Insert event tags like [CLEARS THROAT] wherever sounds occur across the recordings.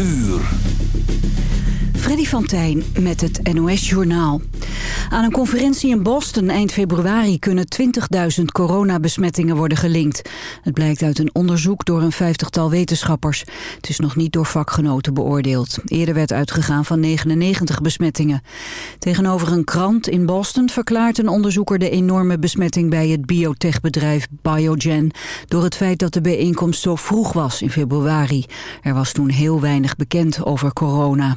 uur. Freddy van Tijn met het NOS-journaal. Aan een conferentie in Boston eind februari kunnen 20.000 coronabesmettingen worden gelinkt. Het blijkt uit een onderzoek door een vijftigtal wetenschappers. Het is nog niet door vakgenoten beoordeeld. Eerder werd uitgegaan van 99 besmettingen. Tegenover een krant in Boston verklaart een onderzoeker de enorme besmetting bij het biotechbedrijf Biogen... door het feit dat de bijeenkomst zo vroeg was in februari. Er was toen heel weinig bekend over corona.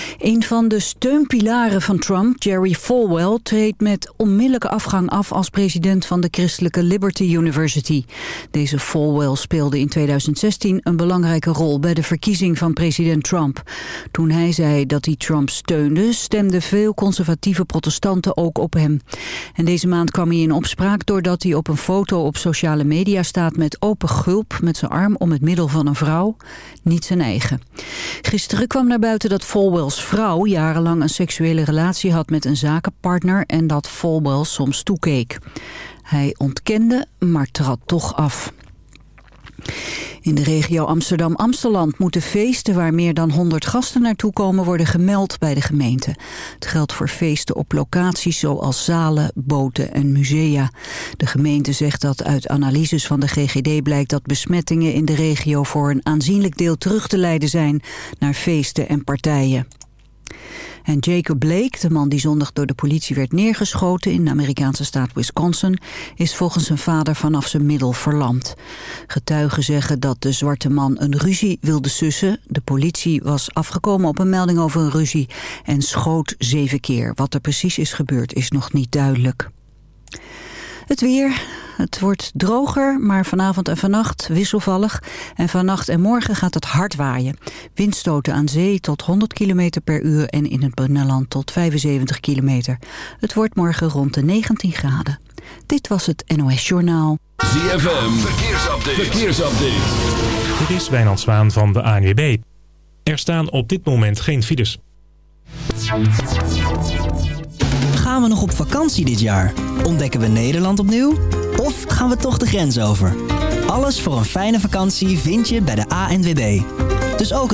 Een van de steunpilaren van Trump, Jerry Falwell, treedt met onmiddellijke afgang af als president van de christelijke Liberty University. Deze Falwell speelde in 2016 een belangrijke rol bij de verkiezing van president Trump. Toen hij zei dat hij Trump steunde, stemden veel conservatieve protestanten ook op hem. En deze maand kwam hij in opspraak doordat hij op een foto op sociale media staat met open gulp met zijn arm om het middel van een vrouw, niet zijn eigen. Gisteren kwam naar buiten dat Falwell's vrouw jarenlang een seksuele relatie had met een zakenpartner en dat Falwell soms toekeek. Hij ontkende, maar trad toch af. In de regio Amsterdam-Amsteland moeten feesten waar meer dan 100 gasten naartoe komen worden gemeld bij de gemeente. Het geldt voor feesten op locaties zoals zalen, boten en musea. De gemeente zegt dat uit analyses van de GGD blijkt dat besmettingen in de regio voor een aanzienlijk deel terug te leiden zijn naar feesten en partijen. En Jacob Blake, de man die zondag door de politie werd neergeschoten in de Amerikaanse staat Wisconsin, is volgens zijn vader vanaf zijn middel verlamd. Getuigen zeggen dat de zwarte man een ruzie wilde sussen. De politie was afgekomen op een melding over een ruzie en schoot zeven keer. Wat er precies is gebeurd is nog niet duidelijk. Het weer. Het wordt droger, maar vanavond en vannacht wisselvallig. En vannacht en morgen gaat het hard waaien. Windstoten aan zee tot 100 km per uur en in het binnenland tot 75 km. Het wordt morgen rond de 19 graden. Dit was het NOS Journaal. ZFM, verkeersupdate. verkeersupdate. Dit is Wijnand Zwaan van de ANWB. Er staan op dit moment geen files. Gaan we nog op vakantie dit jaar? Ontdekken we Nederland opnieuw? Of gaan we toch de grens over? Alles voor een fijne vakantie vind je bij de ANWB. Dus ook...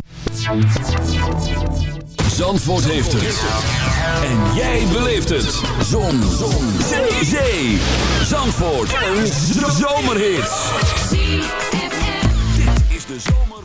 Zandvoort heeft het. En jij beleeft het. Zon. Zon. Zee. Zandvoort. Een zomerhit. Dit is de zomer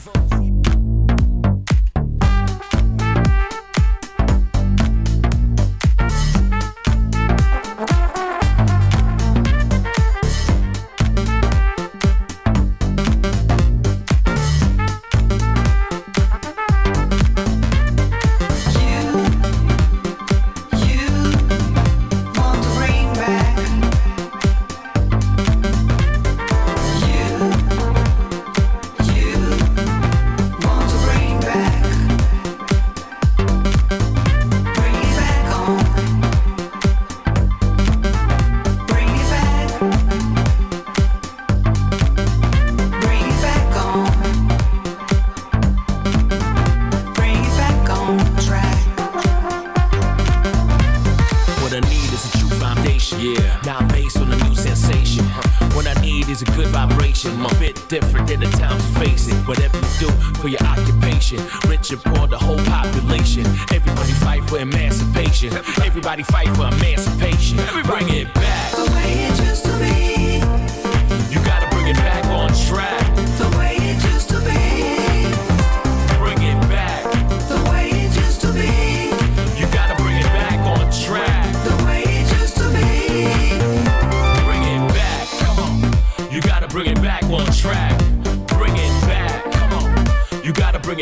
for your occupation. Rich and poor, the whole population. Everybody fight for emancipation. Everybody fight for emancipation. Bring it back. The way it used to be.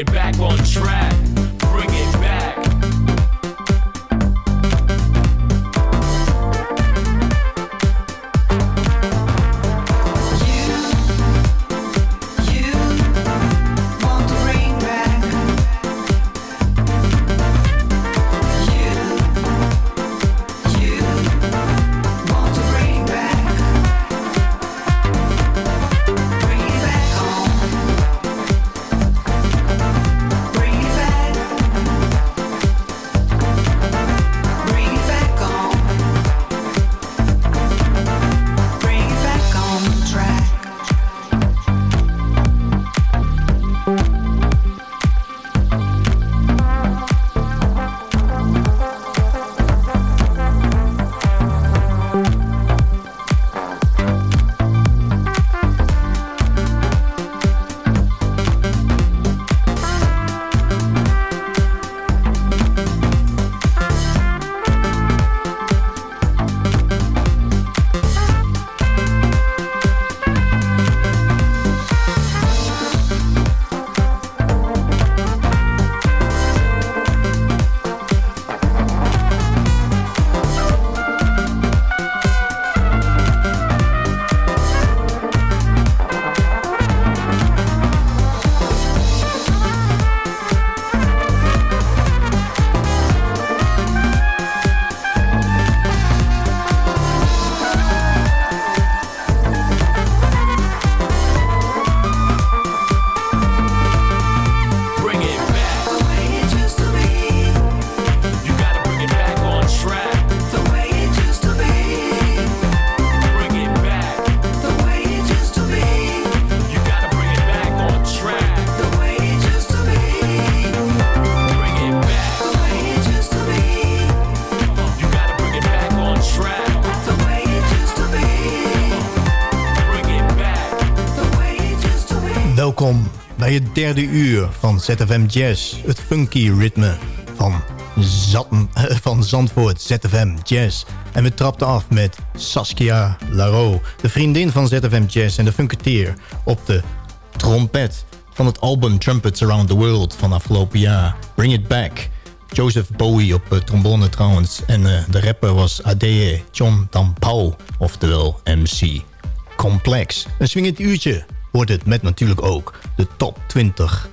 get back on track. Derde uur van ZFM Jazz. Het funky ritme van, Zatten, van Zandvoort ZFM Jazz. En we trapten af met Saskia Laro, de vriendin van ZFM Jazz en de funketeer op de trompet van het album Trumpets Around the World van afgelopen jaar. Bring It Back. Joseph Bowie op uh, trombone trouwens. En uh, de rapper was Adeye John Dampau, oftewel MC Complex. Een swingend uurtje wordt het met natuurlijk ook de top 20.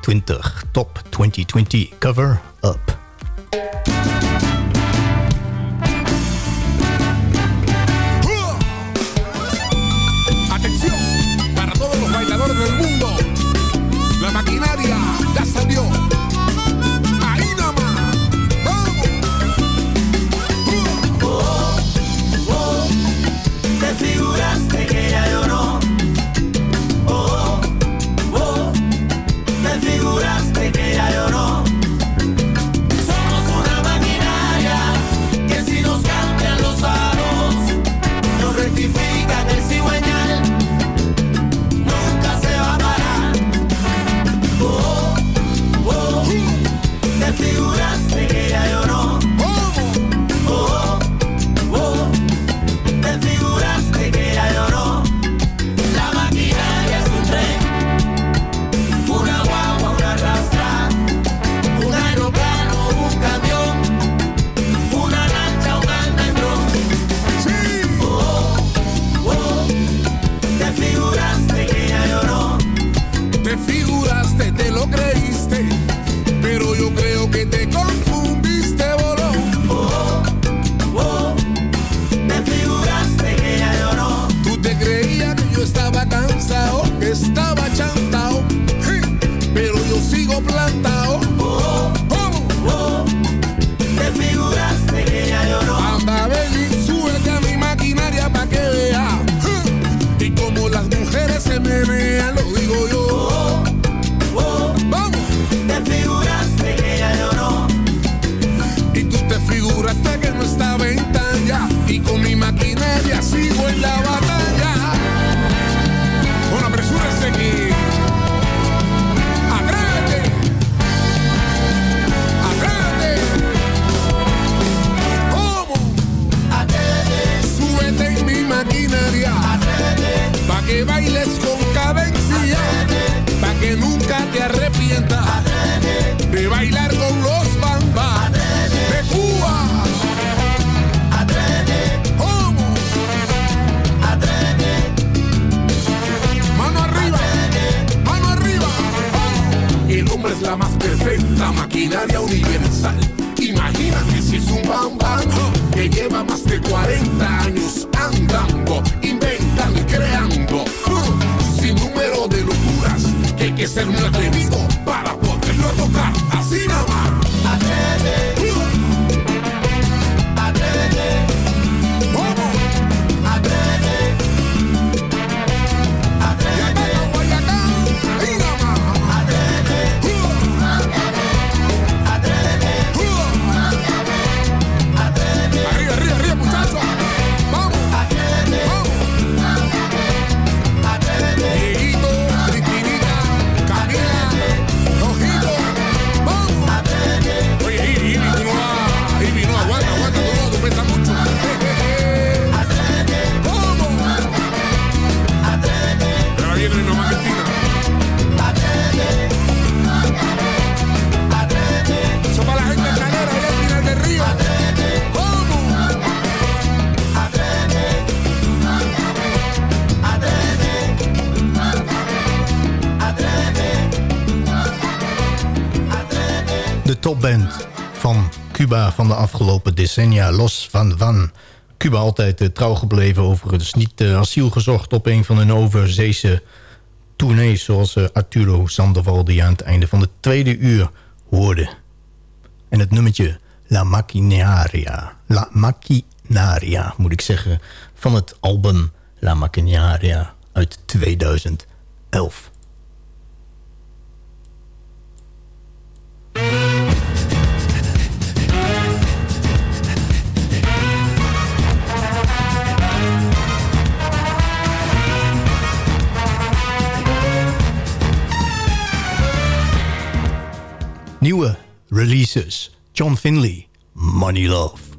20, top 2020 cover up. Maquinaria universal. Imagínate si es un bam que lleva más de 40 años andando, inventando y creando un sinnúmero de locuras que hay que ser un atrevido topband van Cuba van de afgelopen decennia, Los Van Van. Cuba altijd uh, trouw gebleven, overigens niet uh, asiel gezocht... op een van hun overzeese tournees... zoals uh, Arturo Sandoval die aan het einde van het tweede uur hoorde. En het nummertje La Maquinaria. La Maquinaria, moet ik zeggen. Van het album La Maquinaria uit 2011. releases. John Finley, Money Love.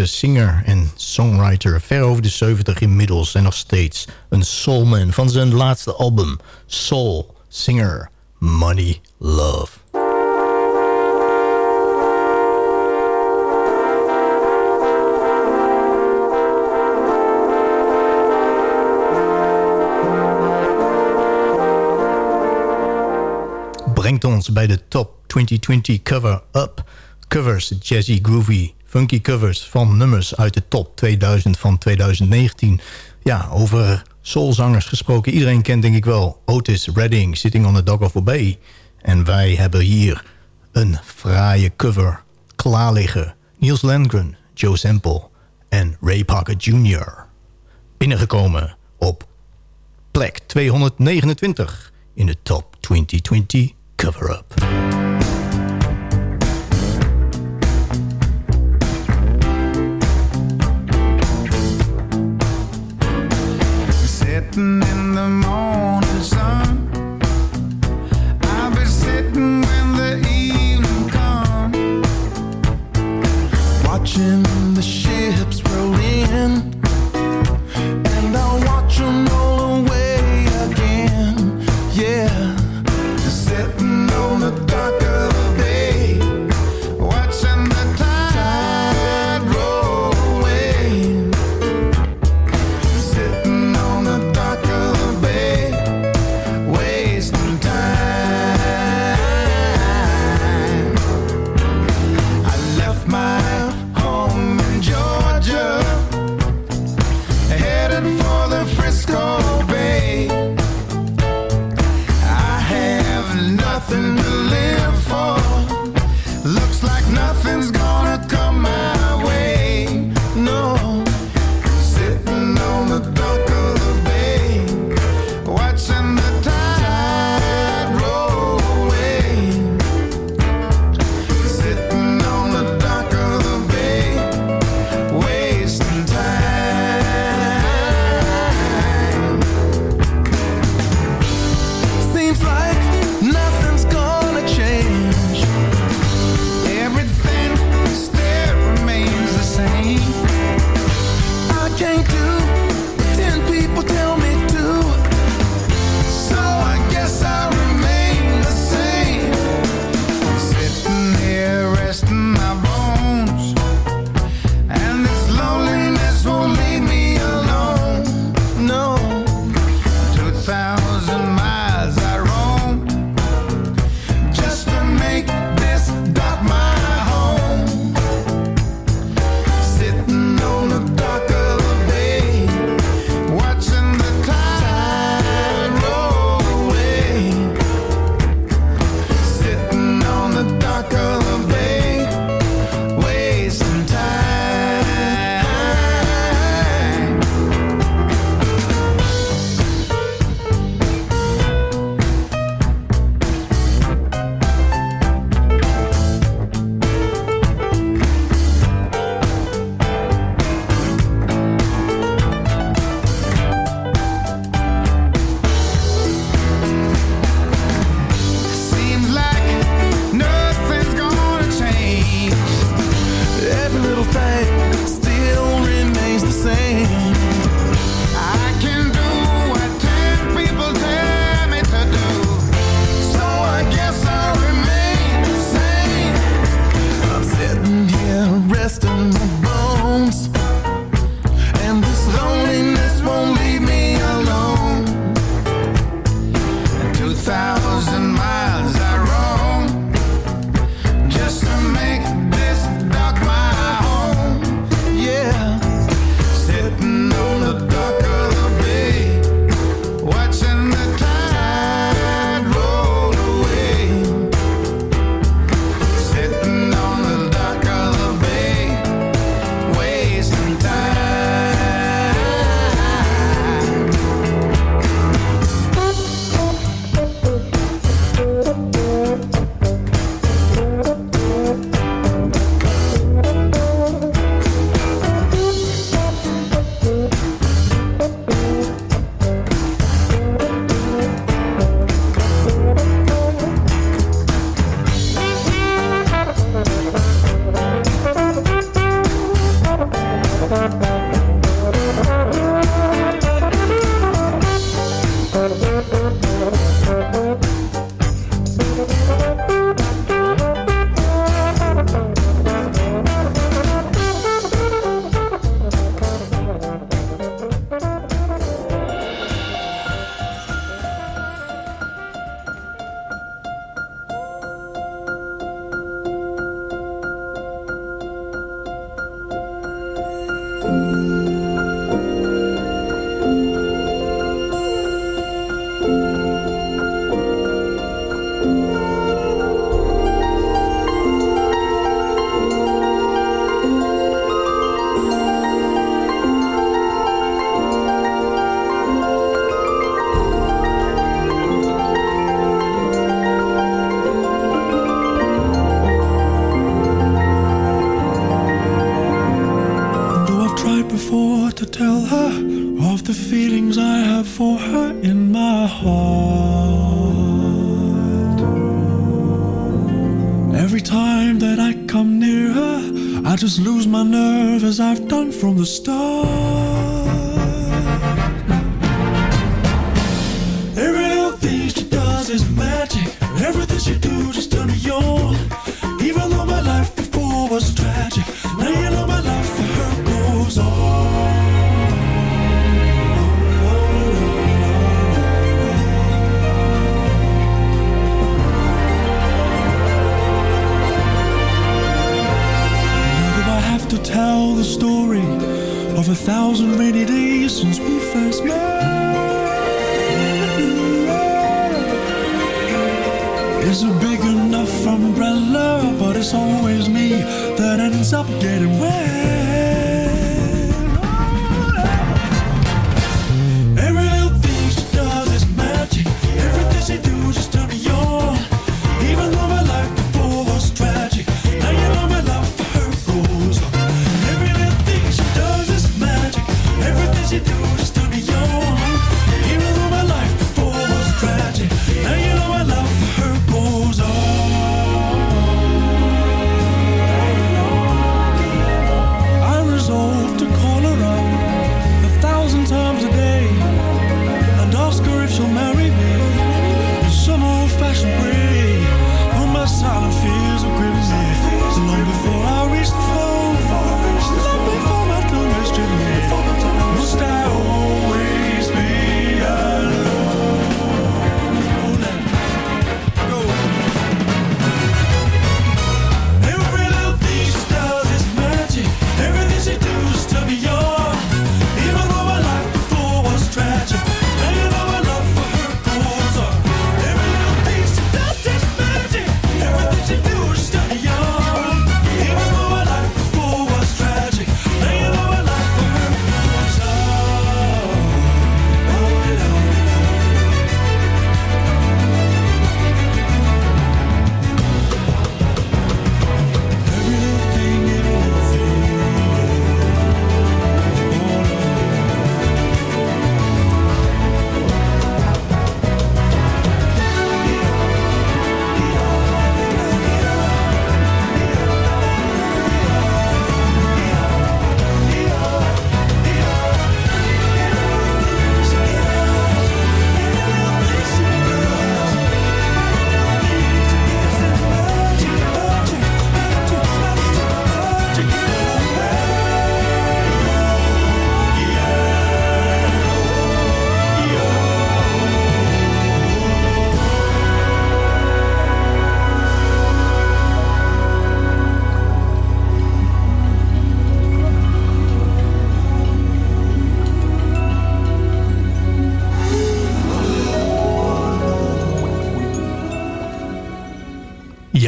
Singer en songwriter. Ver over de 70 inmiddels en nog steeds een soulman van zijn laatste album. Soul, Singer, Money, Love. brengt ons bij de top 2020 cover-up. Covers Jazzy Groovy funky covers van nummers uit de top 2000 van 2019. Ja, over soulzangers gesproken. Iedereen kent denk ik wel Otis Redding, Sitting on the Dock of a Bay. En wij hebben hier een fraaie cover klaar liggen. Niels Landgren, Joe Sample en Ray Parker Jr. Binnengekomen op plek 229 in de top 2020 cover-up.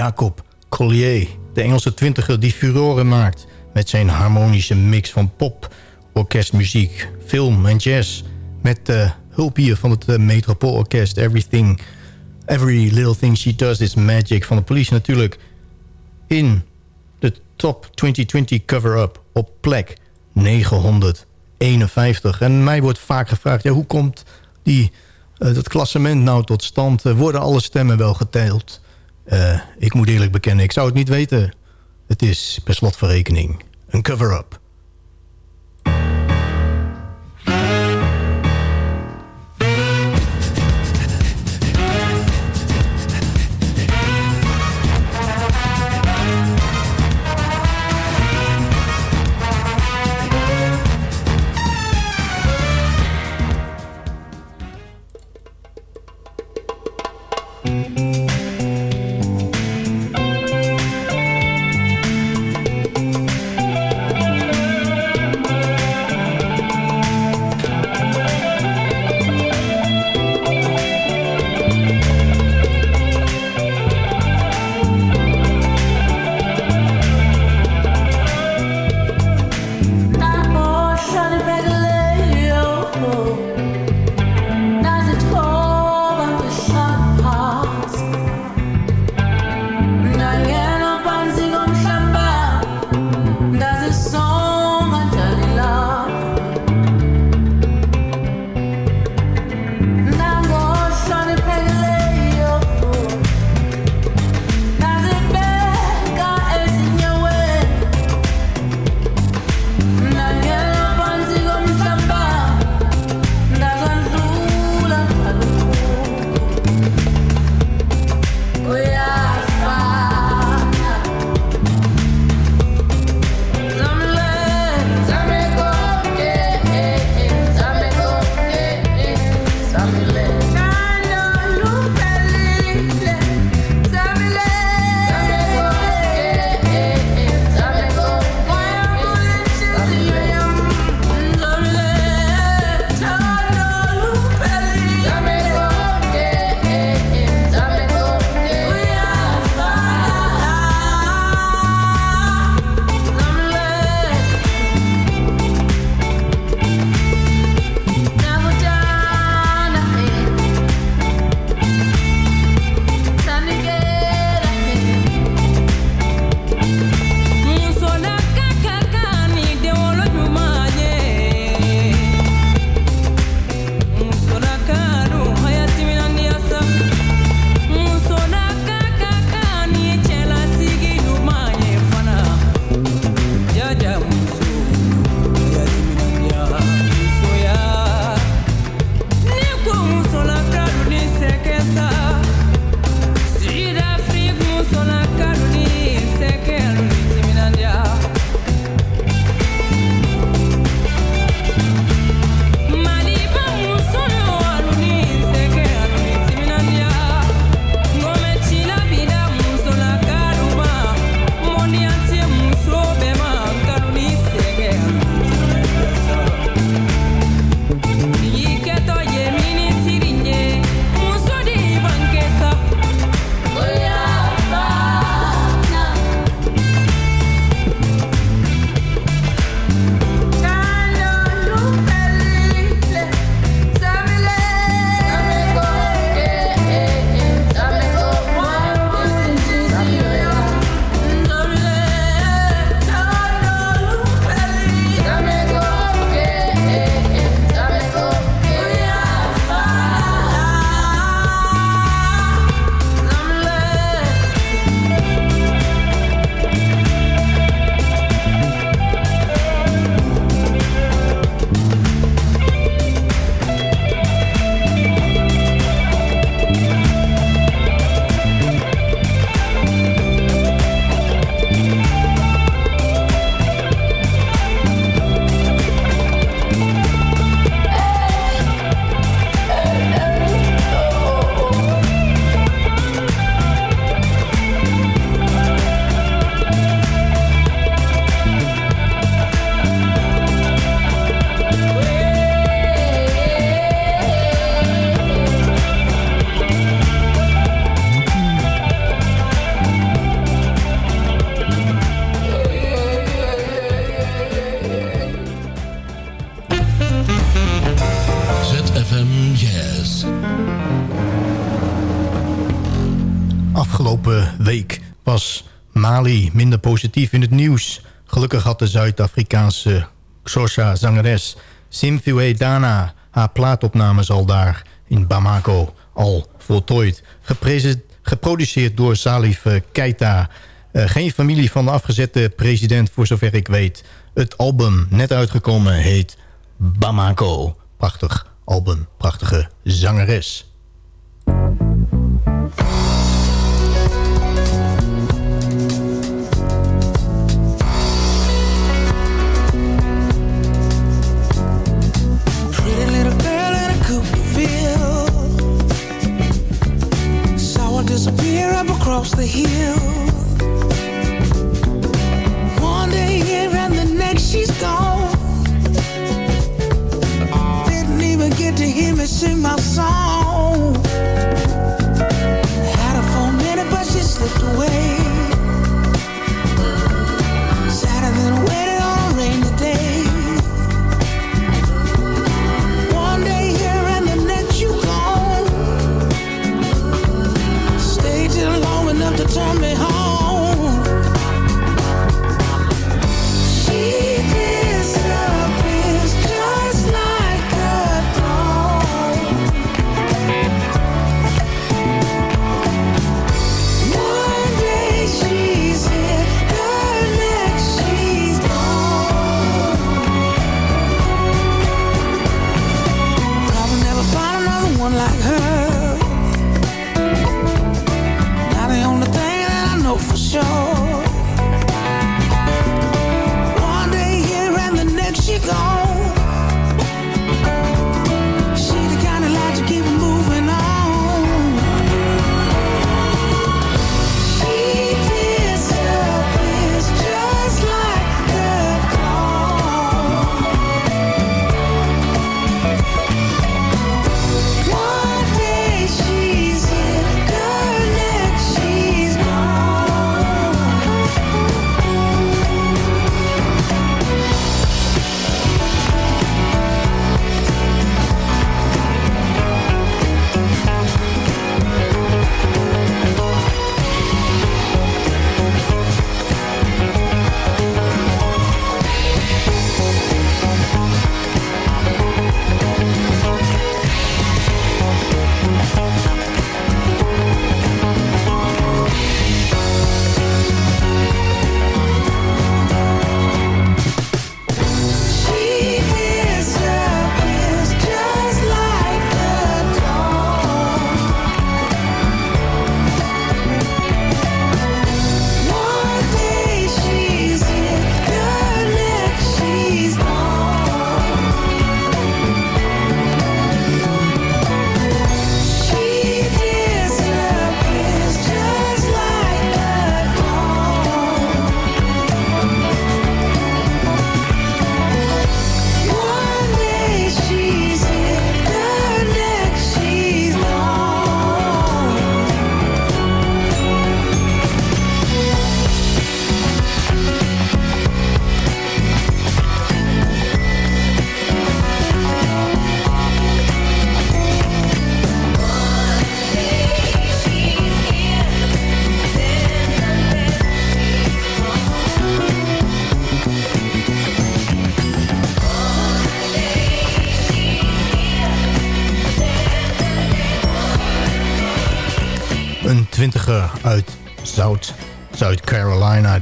Jacob Collier, de Engelse twintiger die furoren maakt... met zijn harmonische mix van pop, orkestmuziek, film en jazz... met de hulp hier van het eh, Metropoolorkest, Everything... Every Little Thing She Does Is Magic van de police natuurlijk... in de top 2020 cover-up op plek 951. En mij wordt vaak gevraagd, ja, hoe komt die, eh, dat klassement nou tot stand? Worden alle stemmen wel geteld? Eh, ik moet eerlijk bekennen, ik zou het niet weten. Het is per slot van rekening een cover-up. Minder positief in het nieuws. Gelukkig had de Zuid-Afrikaanse Xhosa-zangeres Simfiwe Dana... haar plaatopnames al daar in Bamako al voltooid. Geproduceerd door Salif eh, Keita. Eh, geen familie van de afgezette president, voor zover ik weet. Het album, net uitgekomen, heet Bamako. Prachtig album, prachtige zangeres. Across the hill. One day here and the next she's gone. Didn't even get to hear me sing my song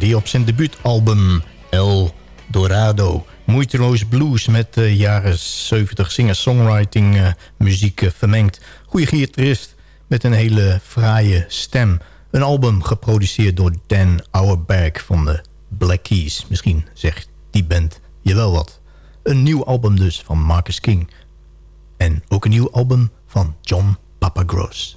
die op zijn debuutalbum El Dorado... moeiteloos blues met de jaren 70 singer-songwriting eh, muziek eh, vermengt. Goeie gitarist met een hele fraaie stem. Een album geproduceerd door Dan Auerbach van de Black Keys. Misschien zegt die band je wel wat. Een nieuw album dus van Marcus King. En ook een nieuw album van John Papagross.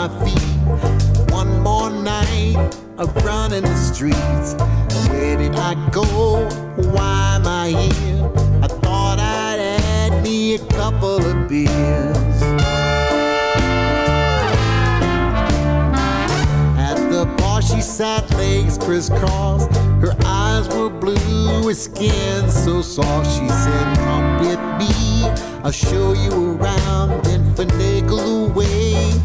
My feet? One more night of running the streets. Where did I go? Why am I here? I thought I'd had me a couple of beers. At the bar, she sat legs crisscrossed. Her eyes were blue, her skin so soft. She said, Come with me, I'll show you around. Then finagle away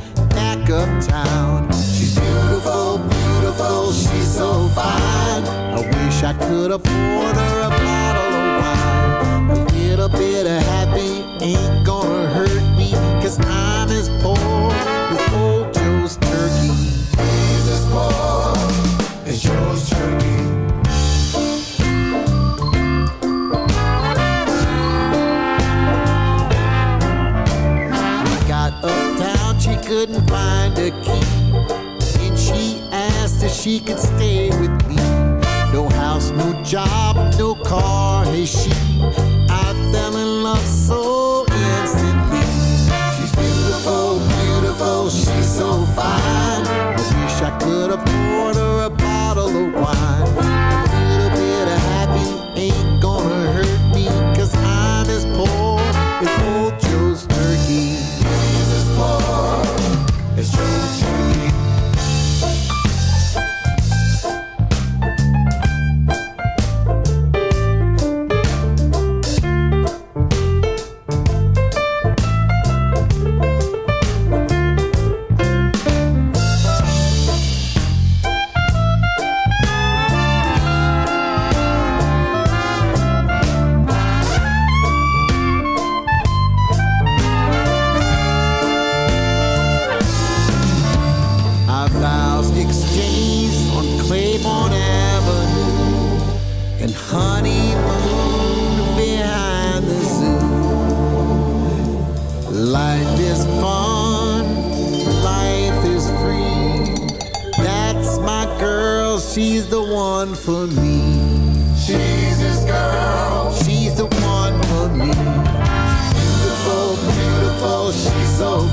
back uptown. She's beautiful, beautiful, she's so fine. I wish I could afford her a bottle of wine. A little bit of happy ain't gonna hurt me, cause I'm as poor as old Joe's turkey. He's as poor as Joe's turkey. Couldn't find a key. And she asked if she could stay with me. No house, no job, no car, has she. I fell in love so instantly. She's beautiful, beautiful, she's so fine. I wish I could afford her a bottle of wine. She's the one for me. She's this girl, she's the one for me. Beautiful, beautiful, she's so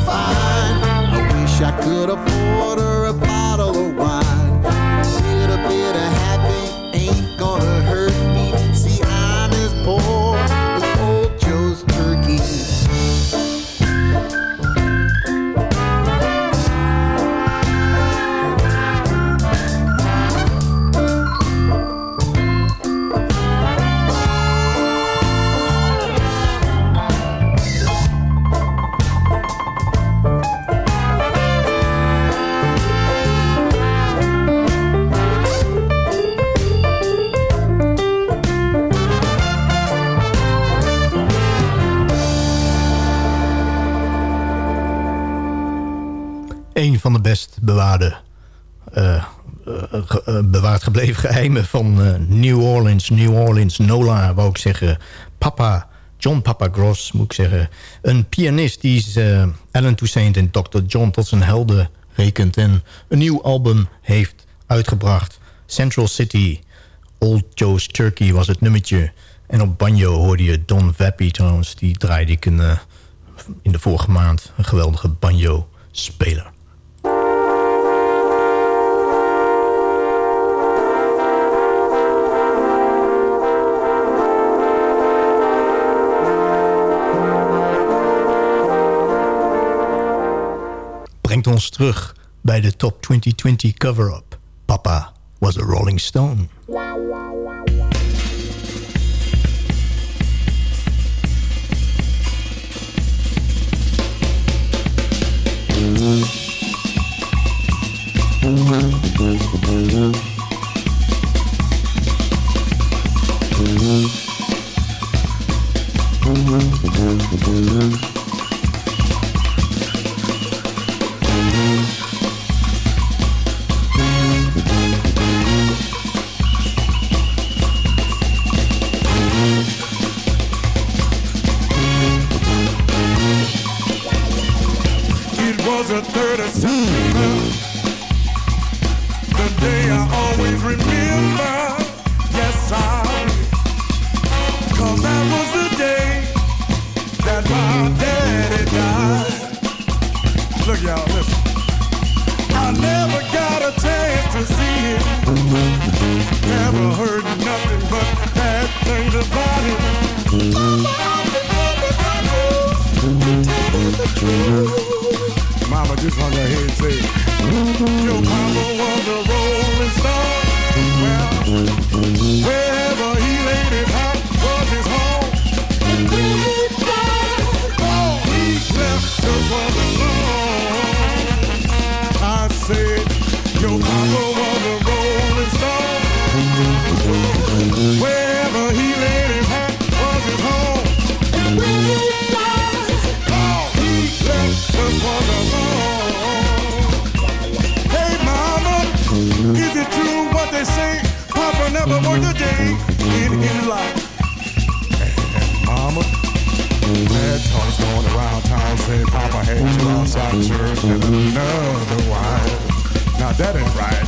bewaarde, eh, eh, eh, bewaard gebleven geheimen van New Orleans. New Orleans, Nola, wou ik zeggen. Papa, John Papa Gross, moet ik zeggen. Een pianist die Alan Toussaint en Dr. John tot zijn helden rekent. En een nieuw album heeft uitgebracht. Central City, Old Joe's Turkey was het nummertje. En op banjo hoorde je Don Vappy trouwens. Die draaide ik in de vorige maand. Een geweldige banjo-speler. brengt ons terug bij de Top 2020 cover-up. Papa was a Rolling Stone. Mm-hmm. Mm-hmm. Mm-hmm. mama. Bad talks going around town saying Papa had you outside church and another wife. Now that ain't right.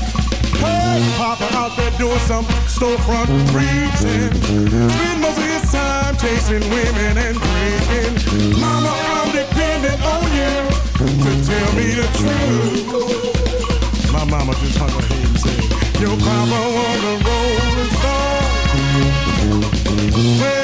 Hey, Papa out there doing some storefront preaching. Spend most of his time chasing women and drinking. Mama, I'm dependent on you to tell me the truth. My mama just hung her head and said, Your Papa was a rolling stone. Well,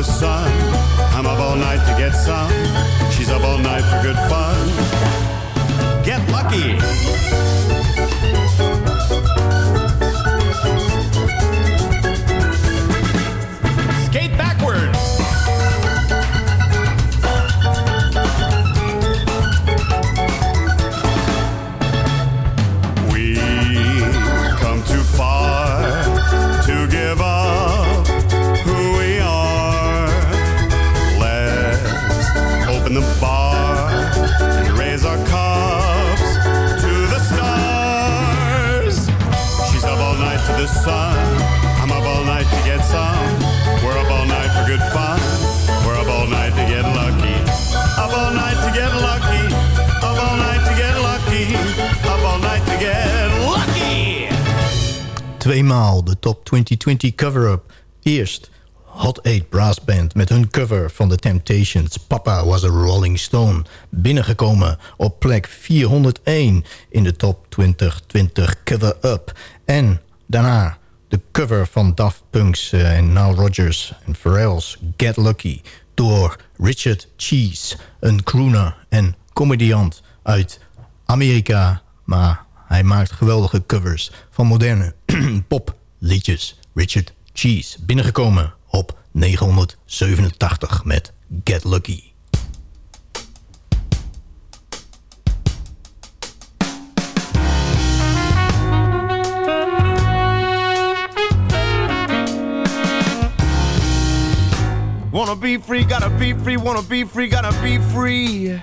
the sun. I'm up all night to get some. She's up all night for good fun. Get lucky. tweemaal de Top 2020 cover-up. Eerst Hot 8 Brass Band met hun cover van The Temptations. Papa was a Rolling Stone. Binnengekomen op plek 401 in de Top 2020 cover-up. En daarna de cover van Daft Punk's eh, en uh, Now Rogers en Pharrell's Get Lucky... door Richard Cheese, een crooner en comediant uit Amerika... maar hij maakt geweldige covers van moderne [CLEARS THROAT] popliedjes. Richard Cheese, binnengekomen op 987 met Get Lucky. Wanna be free, gotta be free, wanna be free, gotta be free.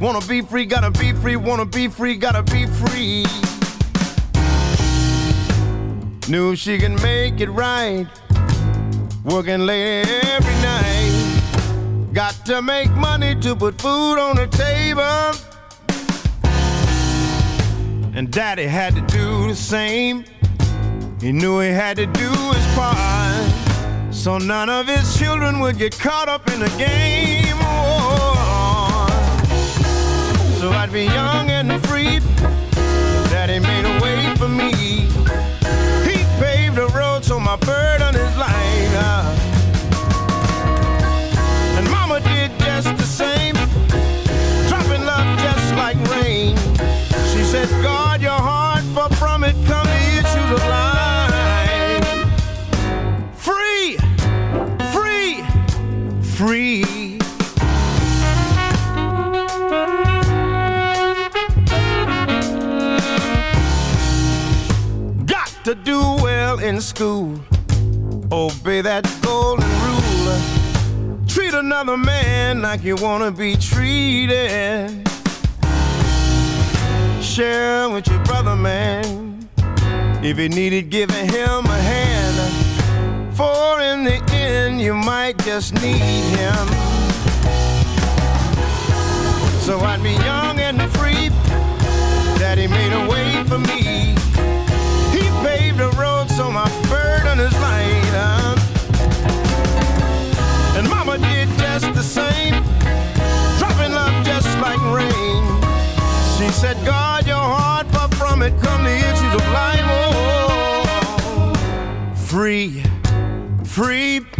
Wanna be free, gotta be free, wanna be free, gotta be free. Knew she can make it right, working late every night. Got to make money to put food on the table. And daddy had to do the same. He knew he had to do his part. So none of his children would get caught up in the game. So I'd be young and free. Daddy made a way for me. He paved the road so my burden is light. Uh, And mama did just the same. Dropping love just like rain. She said, guard in school. Obey that golden rule. Treat another man like you wanna be treated. Share with your brother, man. If you needed giving him a hand. For in the end, you might just need him. So I'd be young and free. Daddy made a way for me. So my burden is light. And mama did just the same. Dropping love just like rain. She said, guard your heart, for from it come the issues of life. Oh, free, free.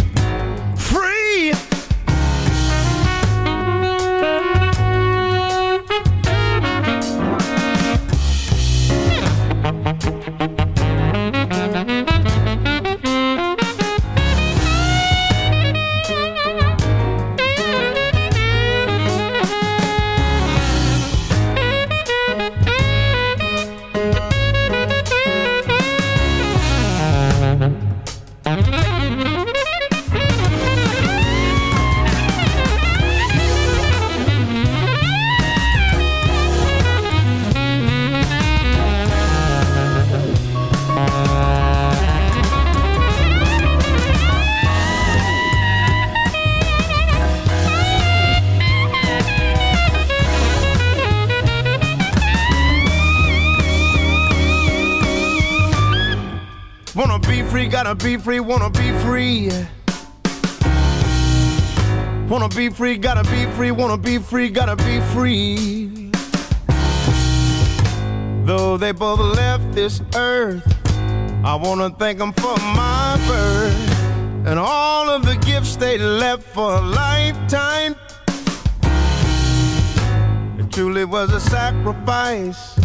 Be free, wanna be free. Wanna be free, gotta be free, wanna be free, gotta be free. Though they both left this earth, I wanna thank them for my birth and all of the gifts they left for a lifetime. It truly was a sacrifice.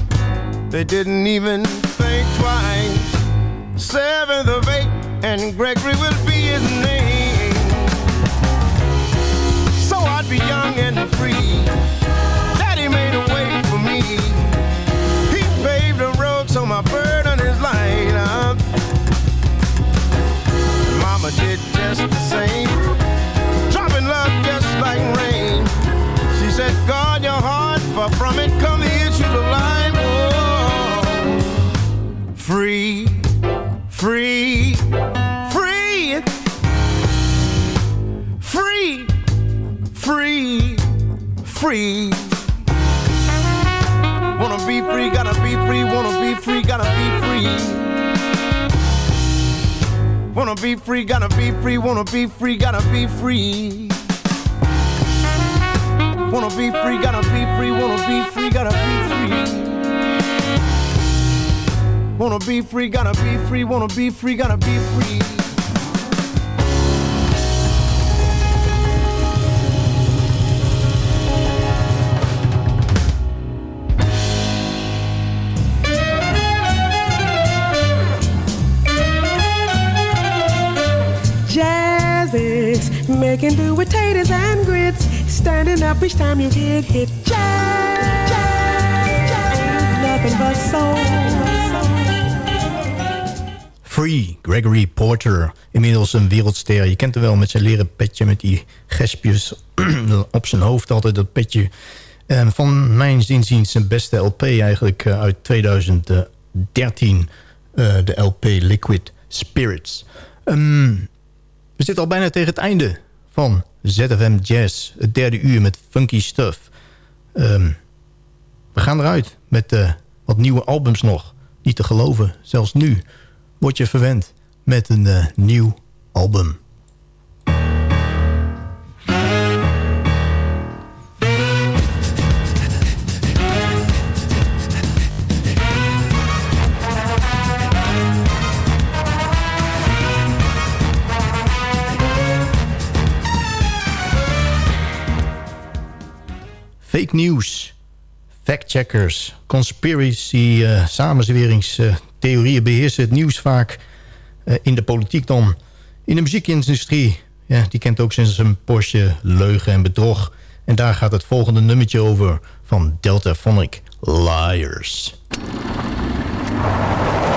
They didn't even think twice. Seventh of eight, and Gregory will be his name. So I'd be young and free. Daddy made a way for me. He paved the road so my burden is light. Uh, Mama did just the same. Dropping love just like rain. She said, guard your heart, for from it come the issues of life. Oh, free, free, free. Wanna be free, gotta be free, wanna be free, gotta be free. Wanna be free, gotta be free, wanna be free, gotta be free. Wanna be free, gotta be free, wanna be free, gotta be free. Wanna be free, gotta be free, wanna be free, gotta be free. Making do with taters and grits. Standing up each time you get hit. Jazz. Nothing but soul. Free, Gregory Porter. Inmiddels een wereldster. Je kent hem wel met zijn leren petje met die gespjes [CLEARS THROAT] op zijn hoofd. Altijd dat petje. En van mijn zinziens zijn beste LP eigenlijk eh, uit 2013. eh, de LP Liquid Spirits. Ehm, we zitten al bijna tegen het einde van ZFM Jazz. Het derde uur met funky stuff. Ehm, we gaan eruit met eh, wat nieuwe albums nog. Niet te geloven, zelfs nu word je verwend met een eh, nieuw album. News, factcheckers, conspiracy, eh samenzweringstheorieën beheersen het nieuws vaak eh, in de politiek dan. In de muziekindustrie, ja, die kent ook sinds een Porsche leugen en bedrog. En daar gaat het volgende nummertje over van Deltaphonic Liars. Liars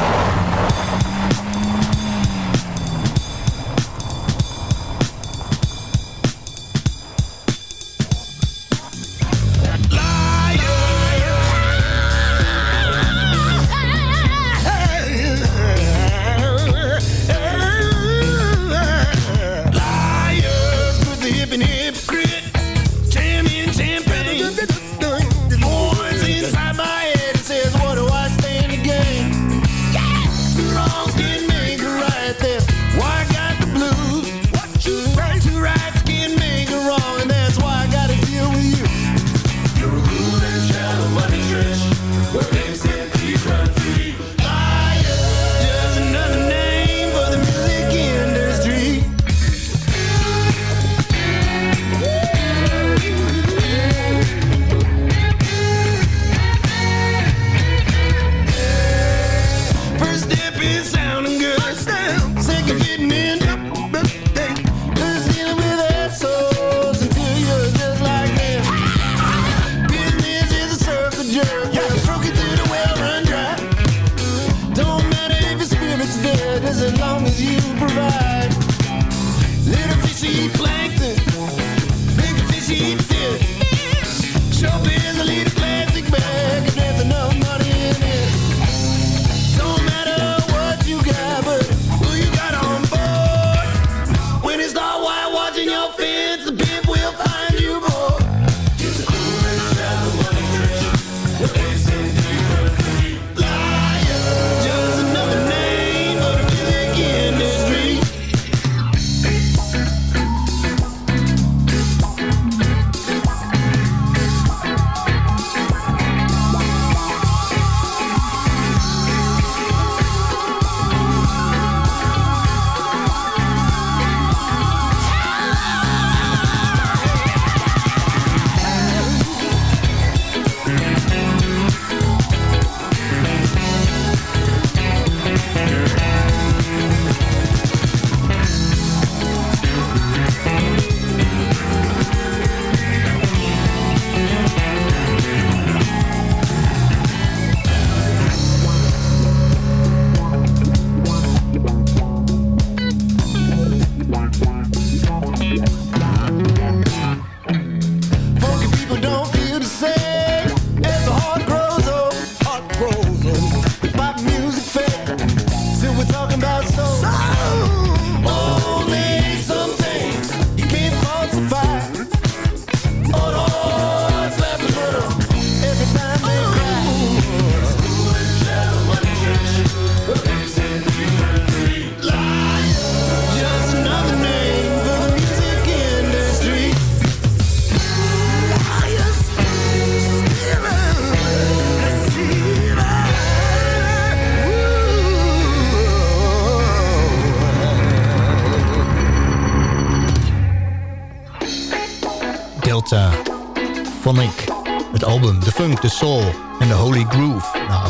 Funk, The Soul en The Holy Groove. Nou,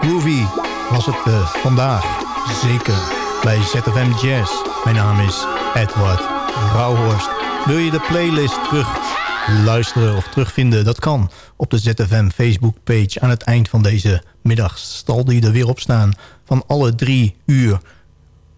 groovy was het eh, vandaag. Zeker bij ZFM Jazz. Mijn naam is Edward Rauhorst. Wil je de playlist terug luisteren of terugvinden? Dat kan op de ZFM Facebook page. Aan het eind van deze middag zal die er weer op staan. Van alle drie uur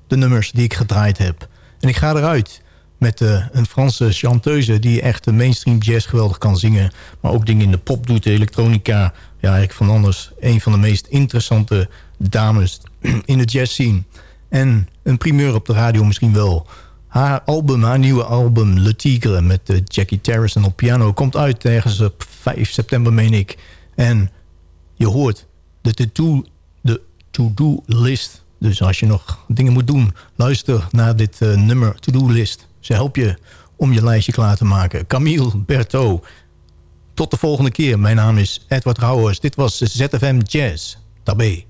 de nummers die ik gedraaid heb. En ik ga eruit met uh, een Franse chanteuse... die echt de mainstream jazz geweldig kan zingen... maar ook dingen in de pop doet, de elektronica. Ja, eigenlijk van anders een van de meest interessante dames [CLEARS THROAT] in de jazz scene. En een primeur op de radio misschien wel. Haar album, haar nieuwe album Le Tigre met uh, Jackie Terrison op piano... komt uit ergens op 5 september, meen ik. En je hoort de to-do de to list. Dus als je nog dingen moet doen... luister naar dit uh, nummer to-do list. Ze help je om je lijstje klaar te maken. Camille Berthaud. Tot de volgende keer. Mijn naam is Edward Rauwers. Dit was ZFM Jazz. Tabé.